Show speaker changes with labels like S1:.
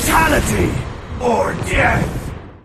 S1: Fatality or death!